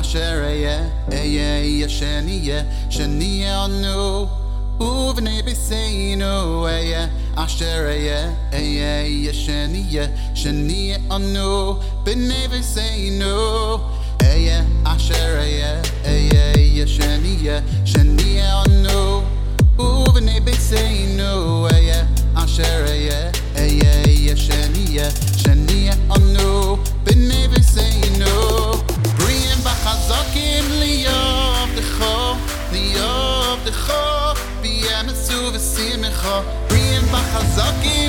אשר אהיה, אהיה, אהיה שנהיה, שנהיה אנו, ובני ביתנו אהיה, אשר אהיה, אהיה, אהיה שנהיה, שנהיה אנו, בני ביתנו אהיה, אשר אהיה, אהיה, אהיה שנהיה, שנהיה אנו, ובני ביתנו בחזוק, בריאים וחזקים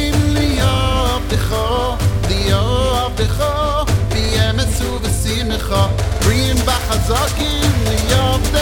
בריאים בחזקים ליעבדך,